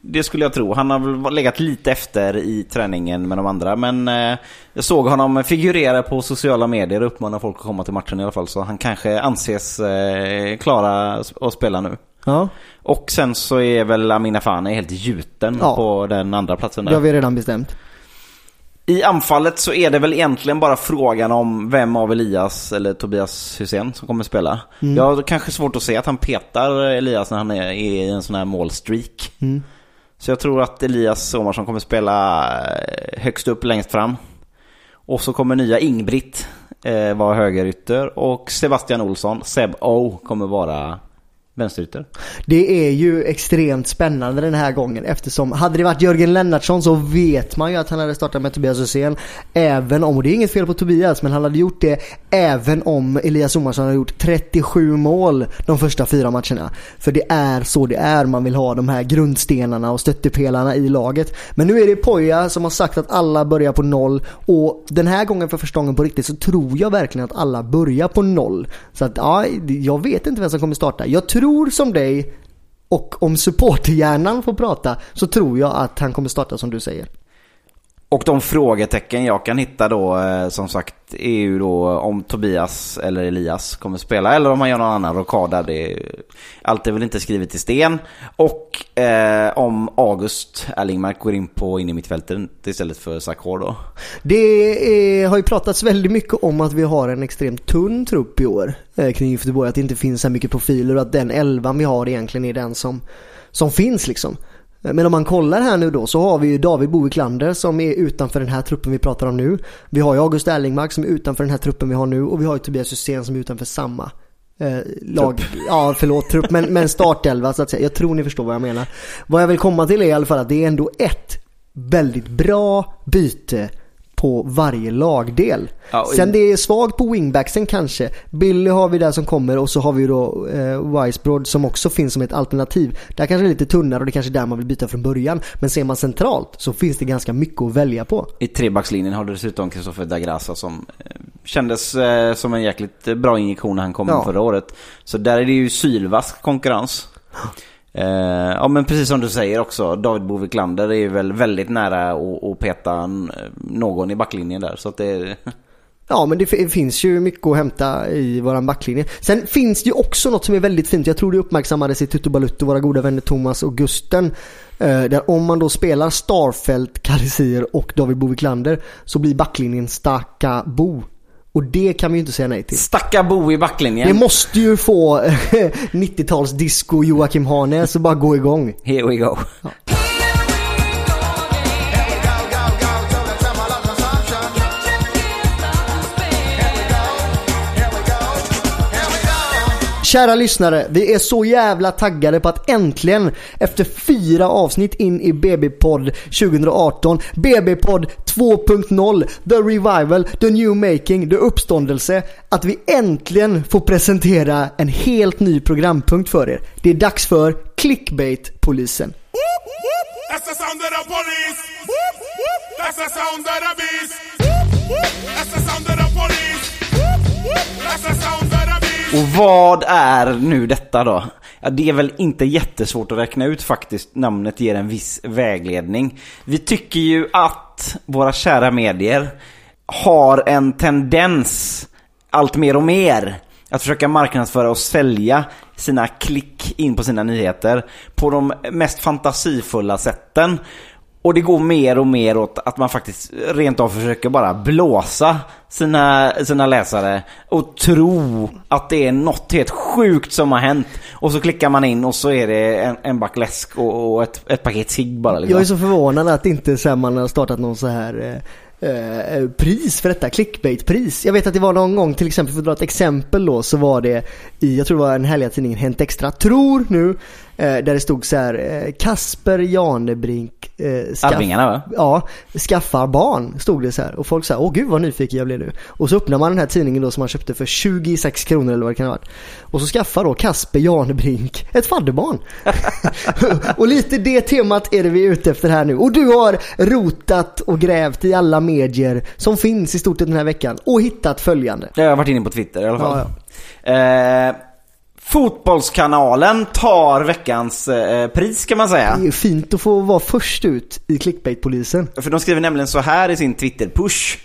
Det skulle jag tro. Han har väl legat lite efter i träningen med de andra. Men eh, jag såg honom figurera på sociala medier och uppmana folk att komma till matchen i alla fall. Så han kanske anses eh, klara att spela nu. Ja, Och sen så är väl Amina Fane helt gjuten Ja. på den andra platsen det har där. vi redan bestämt. I anfallet så är det väl egentligen bara frågan om vem av Elias eller Tobias Hysén som kommer spela. Jag har kanske svårt att se att han petar Elias när han är i en sån här målstreak. Mm. Så jag tror att Elias Omarsson kommer spela eh, högst upp längst fram. Och så kommer nya Ingbritt eh, vara högerytter och Sebastian Olsson, Seb O, kommer vara vänsterytter. Det är ju extremt spännande den här gången eftersom hade det varit Jörgen Lennartsson så vet man ju att han hade startat med Tobias Hysén. Även om, och det är inget fel på Tobias, men han hade gjort det även om Elias Omarsson hade gjort 37 mål de första fyra matcherna. För det är så det är, man vill ha de här grundstenarna och stöttepelarna i laget. Men nu är det Poja som har sagt att alla börjar på noll och den här gången för första gången på riktigt så tror jag verkligen att alla börjar på noll. Så att ja, jag vet inte vem som kommer starta. Jag tror som dig och om supporterhjärnan får prata så tror jag att han kommer starta som du säger. Och de frågetecken jag kan hitta då eh, som sagt är ju då om Tobias eller Elias kommer spela eller om han gör någon annan rockad där. Det, allt är väl inte skrivet i sten. Och eh, om August Erlingmark går in på in i mittfältet istället för Sakor då. Det är, har ju pratats väldigt mycket om att vi har en extremt tunn trupp i år eh, kring Göteborg. Att det inte finns så mycket profiler och att den elvan vi har egentligen är den som, som finns liksom. Men om man kollar här nu då så har vi ju David Boviklander som är utanför den här truppen vi pratar om nu. Vi har ju August Erlingmark som är utanför den här truppen vi har nu och vi har ju Tobias Hysén som är utanför samma eh, lag. Trupp. Ja, förlåt, trupp. Men, men startelva så att säga. Jag tror ni förstår vad jag menar. Vad jag vill komma till är i alla fall att det är ändå ett väldigt bra byte på varje lagdel. Ja, Sen det är svagt på wingbacksen kanske. Billy har vi där som kommer och så har vi då eh, Weisbrod som också finns som ett alternativ. Där kanske det är lite tunnare och det kanske är där man vill byta från början. Men ser man centralt så finns det ganska mycket att välja på. I trebackslinjen har du dessutom Kristoffer Dagrasa som eh, kändes eh, som en jäkligt bra injektion när han kom Ja. förra året. Så där är det ju sylvask konkurrens. Eh, ja men precis som du säger också, David Boviklander är ju väl väldigt nära att, peta någon i backlinjen där. Så att det Ja men det finns ju mycket att hämta i våran backlinje. Sen finns det ju också något som är väldigt fint. Jag tror det uppmärksammades i Tutu Balutto, våra goda vänner Thomas och Gusten. Eh, där om man då spelar Starfelt, Karisir och David Boviklander så blir backlinjen Staka Bo. Och det kan vi ju inte säga nej till. Stacka Bo i backlinjen. Det måste ju få 90-tals disco Joakim Hanes att bara gå igång. Here we go. Kära lyssnare, vi är så jävla taggade på att äntligen efter fyra avsnitt in i BB-podd 2018, BB-podd 2.0, The Revival, The New Making, The Uppståndelse, att vi äntligen får presentera en helt ny programpunkt för er. Det är dags för Clickbait-polisen. That's the sound of the police. That's the sound of the beast. That's the sound of the police. That's the sound. Och vad är nu detta då? Ja, det är väl inte jättesvårt att räkna ut faktiskt. Namnet ger en viss vägledning. Vi tycker ju att våra kära medier har en tendens, allt mer och mer, att försöka marknadsföra och sälja sina klick in på sina nyheter på de mest fantasifulla sätten. Och det går mer och mer åt att man faktiskt rent av försöker bara blåsa sina, sina läsare och tro att det är något helt sjukt som har hänt. Och så klickar man in och så är det en, en back läsk och, och ett, ett paket cigg bara liksom. Jag är så förvånad att inte så här, man har startat någon så här eh, eh, pris för detta, clickbait-pris. Jag vet att det var någon gång, till exempel för att dra ett exempel då, så var det i, jag tror det var den härliga tidningen Hänt Extra, tror nu, där det stod så här eh, Kasper Janebrink eh, skaff- va? Ja, skaffar barn stod det så här. Och folk sa åh gud vad nyfiken jag blev nu. Och så öppnar man den här tidningen då som man köpte för 26 kronor eller vad det kan ha varit. Och så skaffar då Kasper Janebrink ett fadderbarn. och lite det temat är det vi är ute efter här nu. Och du har rotat och grävt i alla medier som finns i stort sett den här veckan och hittat följande. Jag har varit inne på Twitter i alla fall. Ja, Eh, fotbollskanalen tar veckans eh, pris kan man säga. Det är fint att få vara först ut i clickbait-polisen. För de skriver nämligen så här i sin Twitter-push.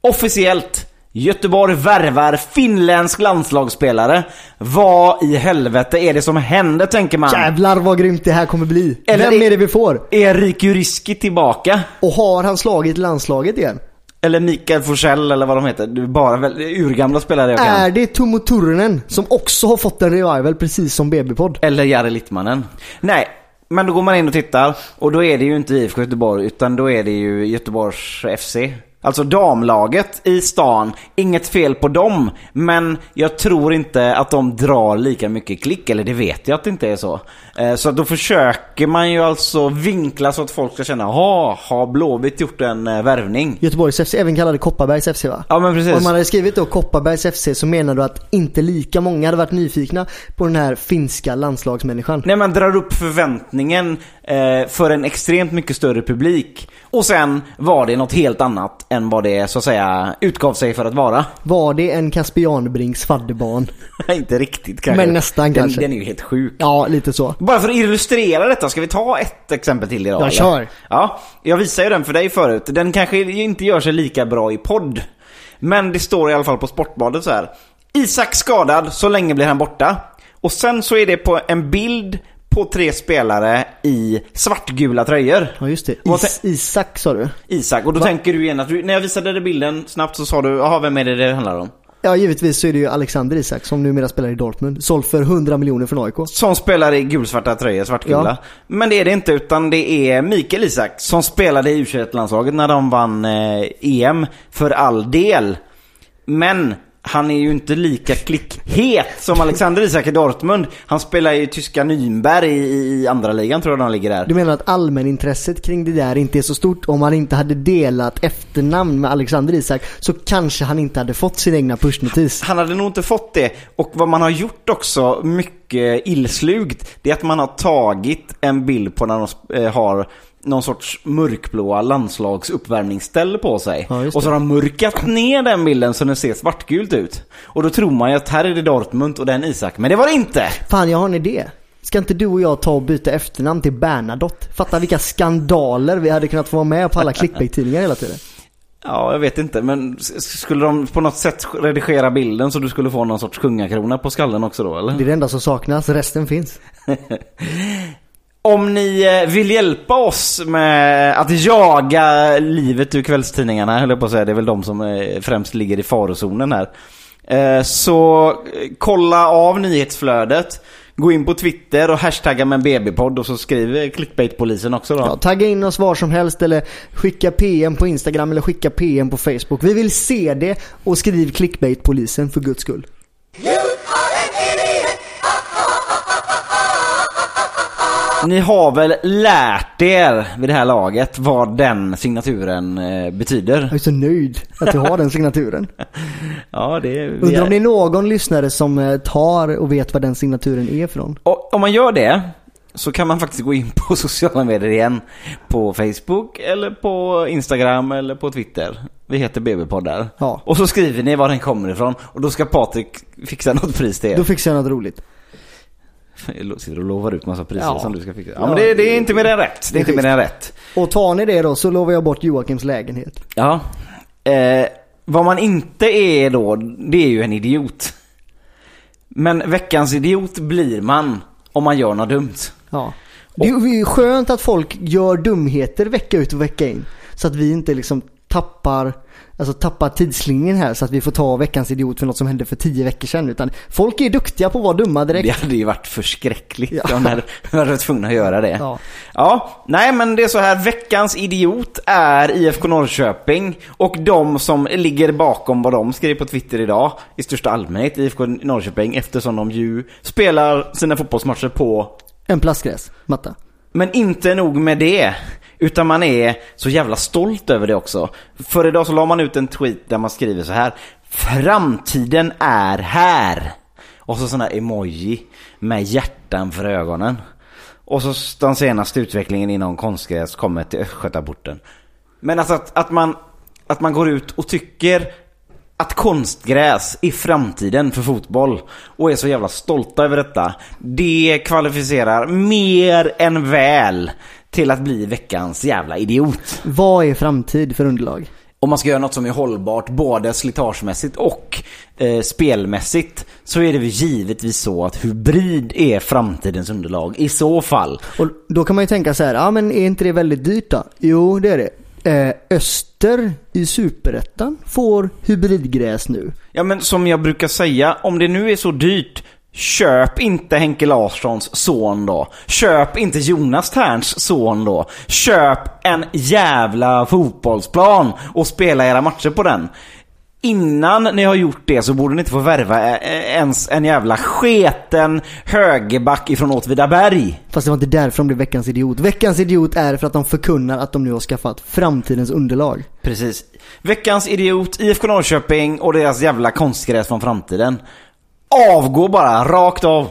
Officiellt. Göteborg värvar finländsk landslagsspelare. Vad i helvete är det som händer tänker man? Jävlar vad grymt det här kommer bli. Eller Vem är- det vi får? Är Riku Riski tillbaka? Och har han slagit landslaget igen? Eller Mikael Forsell eller vad de heter. Det är bara väl, urgamla spelare jag kan. Är det Tomo Turunen som också har fått en revival precis som BB-podd? Eller Jari Littmanen. Nej, men då går man in och tittar och då är det ju inte IFK Göteborg utan då är det ju Göteborgs FC. Alltså damlaget i stan, inget fel på dem. Men jag tror inte att de drar lika mycket klick, eller det vet jag att det inte är så. Eh, Så då försöker man ju alltså vinkla så att folk ska känna, ha, har Blåvitt gjort en eh, värvning? Göteborgs FC, även kallade Kopparbergs FC va? Ja men precis. Om man hade skrivit då Kopparbergs FC så menar du att inte lika många hade varit nyfikna på den här finska landslagsmänniskan. Nej, man drar upp förväntningen eh, för en extremt mycket större publik. Och sen var det något helt annat än vad det så att säga utgav sig för att vara. Var det en Caspianbrinks fadderbarn? Inte riktigt kanske. Men nästan den, kanske. Den är ju helt sjuk. Ja, lite så. Bara för att illustrera detta, ska vi ta ett exempel till idag? Ja, eller? kör. Ja, jag visade ju den för dig förut. Den kanske inte gör sig lika bra i podd. Men det står i alla fall på Sportbladet så här. Isak skadad, så länge blir han borta. Och sen så är det på en bild på tre spelare i svartgula tröjor. Ja, just det. Is, Isak sa du? Isak, och då tänker du igen att du, när jag visade dig bilden snabbt så sa du, jaha vem är det det handlar om? Ja, givetvis så är det ju Alexander Isak som numera spelar i Dortmund. Såld för 100 miljoner från AIK. Som spelar i gulsvarta tröjor, svartgula. Ja. Men det är det inte, utan det är Mikael Isak som spelade i u landslaget när de vann eh, EM för all del. Men han är ju inte lika klickhet som Alexander Isak i Dortmund. Han spelar i tyska Nürnberg i, i andra ligan tror jag de ligger där. Du menar att allmänintresset kring det där inte är så stort? Om han inte hade delat efternamn med Alexander Isak så kanske han inte hade fått sin egna pushnotis. Han hade nog inte fått det. Och vad man har gjort också, mycket illslugt, det är att man har tagit en bild på när de eh, har någon sorts mörkblåa landslagsuppvärmningsställ på sig. Ja, och så har de mörkat ner den bilden så den ser svartgult ut. Och då tror man ju att här är det Dortmund och den Isak, men det var det inte! Fan, jag har en idé. Ska inte du och jag ta och byta efternamn till Bernadotte? Fatta vilka skandaler vi hade kunnat få vara med på alla clickbait-tidningar hela tiden. Ja, jag vet inte, men skulle de på något sätt redigera bilden så du skulle få någon sorts kungakrona på skallen också då, eller? Det är det enda som saknas, resten finns. Om ni eh, vill hjälpa oss med att jaga livet ur kvällstidningarna, höll jag på att säga, det är väl de som eh, främst ligger i farozonen här. Eh, så kolla av nyhetsflödet, gå in på Twitter och hashtagga med en BB-podd och så skriver clickbait-polisen också då. Ja, tagga in oss var som helst eller skicka PM på Instagram eller skicka PM på Facebook. Vi vill se det och skriv clickbait-polisen för guds skull. Ni har väl lärt er vid det här laget vad den signaturen eh, betyder? Jag är så nöjd att du har den signaturen. Ja, det vi Undrar om är- det är någon lyssnare som eh, tar och vet vad den signaturen är från. Och om man gör det så kan man faktiskt gå in på sociala medier igen. På Facebook eller på Instagram eller på Twitter. Vi heter BB-poddar. Ja. Och så skriver ni var den kommer ifrån och då ska Patrik fixa något pris till Då er. fixar jag något roligt. Sitter och lovar ut massa priser Ja. som du ska fixa. Ja, Ja, men det, det är inte mer än rätt. Det är inte mer än rätt. Och tar ni det då så lovar jag bort Joakims lägenhet. Ja. Eh, vad man inte är då, det är ju en idiot. Men veckans idiot blir man om man gör något dumt. Ja. Det är ju skönt att folk gör dumheter vecka ut och vecka in. Så att vi inte liksom tappar, alltså tappar tidslinjen här så att vi får ta veckans idiot för något som hände för tio veckor sedan. Utan folk är duktiga på att vara dumma direkt. Det hade ju varit förskräckligt Ja. om de hade varit tvungna att göra det. Ja. ja, nej men det är så här. Veckans idiot är IFK Norrköping. Och de som ligger bakom vad de skriver på Twitter idag, i största allmänhet IFK Norrköping, eftersom de ju spelar sina fotbollsmatcher på En plastgräs, matta. men inte nog med det. Utan man är så jävla stolt över det också. För idag så la man ut en tweet där man skriver så här. Framtiden är här. Och så sådana här emoji med hjärtan för ögonen. Och så den senaste utvecklingen inom konstgräs kommer till Östgötaporten. Men alltså att, att, man, att man går ut och tycker att konstgräs är framtiden för fotboll och är så jävla stolta över detta. Det kvalificerar mer än väl till att bli veckans jävla idiot. Vad är framtid för underlag? Om man ska göra något som är hållbart både slitagemässigt och eh, spelmässigt så är det väl givetvis så att hybrid är framtidens underlag i så fall. Och då kan man ju tänka så här, ja men är inte det väldigt dyrt då? Jo, det är det. Eh, Öster i Superettan får hybridgräs nu. Ja men som jag brukar säga, om det nu är så dyrt Köp inte Henke Larssons son då. Köp inte Jonas Terns son då. Köp en jävla fotbollsplan och spela era matcher på den. Innan ni har gjort det så borde ni inte få värva eh, ens en jävla sketen högerback ifrån Åtvidaberg. Fast det var inte därför de blev veckans idiot. Veckans idiot är för att de förkunnar att de nu har skaffat framtidens underlag. Precis. Veckans idiot, IFK Norrköping och deras jävla konstgräs från framtiden. Avgå bara, rakt av.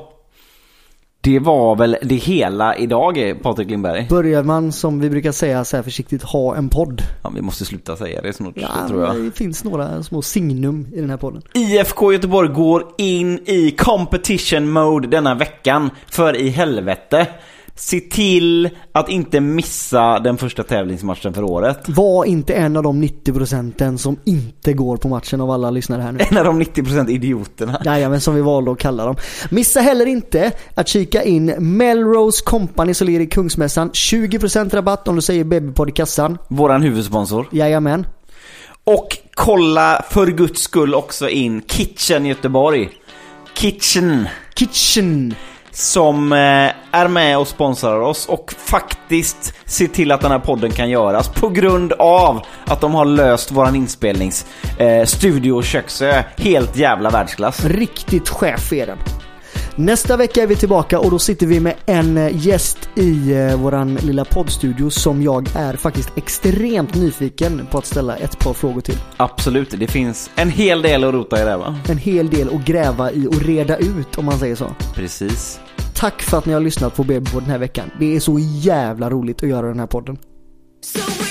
Det var väl det hela idag, Patrik Lindberg? Börjar man som vi brukar säga så här försiktigt ha en podd. Ja, vi måste sluta säga det snart, Ja, tror jag. det finns några små signum i den här podden. IFK Göteborg går in i competition mode denna veckan. För i helvete. Se till att inte missa den första tävlingsmatchen för året. Var inte en av de 90 procenten som inte går på matchen av alla lyssnare här nu. En av de 90% idioterna. Jajamän, som vi valde att kalla dem. Missa heller inte att kika in Melrose Company som ligger i Kungsmässan. 20% rabatt om du säger babypodd i kassan. Våran huvudsponsor. Jajamän. Och kolla för guds skull också in Kitchen Göteborg. Kitchen. Kitchen. Som eh, är med och sponsrar oss och faktiskt ser till att den här podden kan göras på grund av att de har löst våran inspelningsstudio eh, och köksö helt jävla världsklass. Riktigt chef är den. Nästa vecka är vi tillbaka och då sitter vi med en eh, gäst i eh, våran lilla poddstudio som jag är faktiskt extremt nyfiken på att ställa ett par frågor till. Absolut, det finns en hel del att rota i det va? En hel del att gräva i och reda ut om man säger så. Precis. Tack för att ni har lyssnat på BB den här veckan. Det är så jävla roligt att göra den här podden. So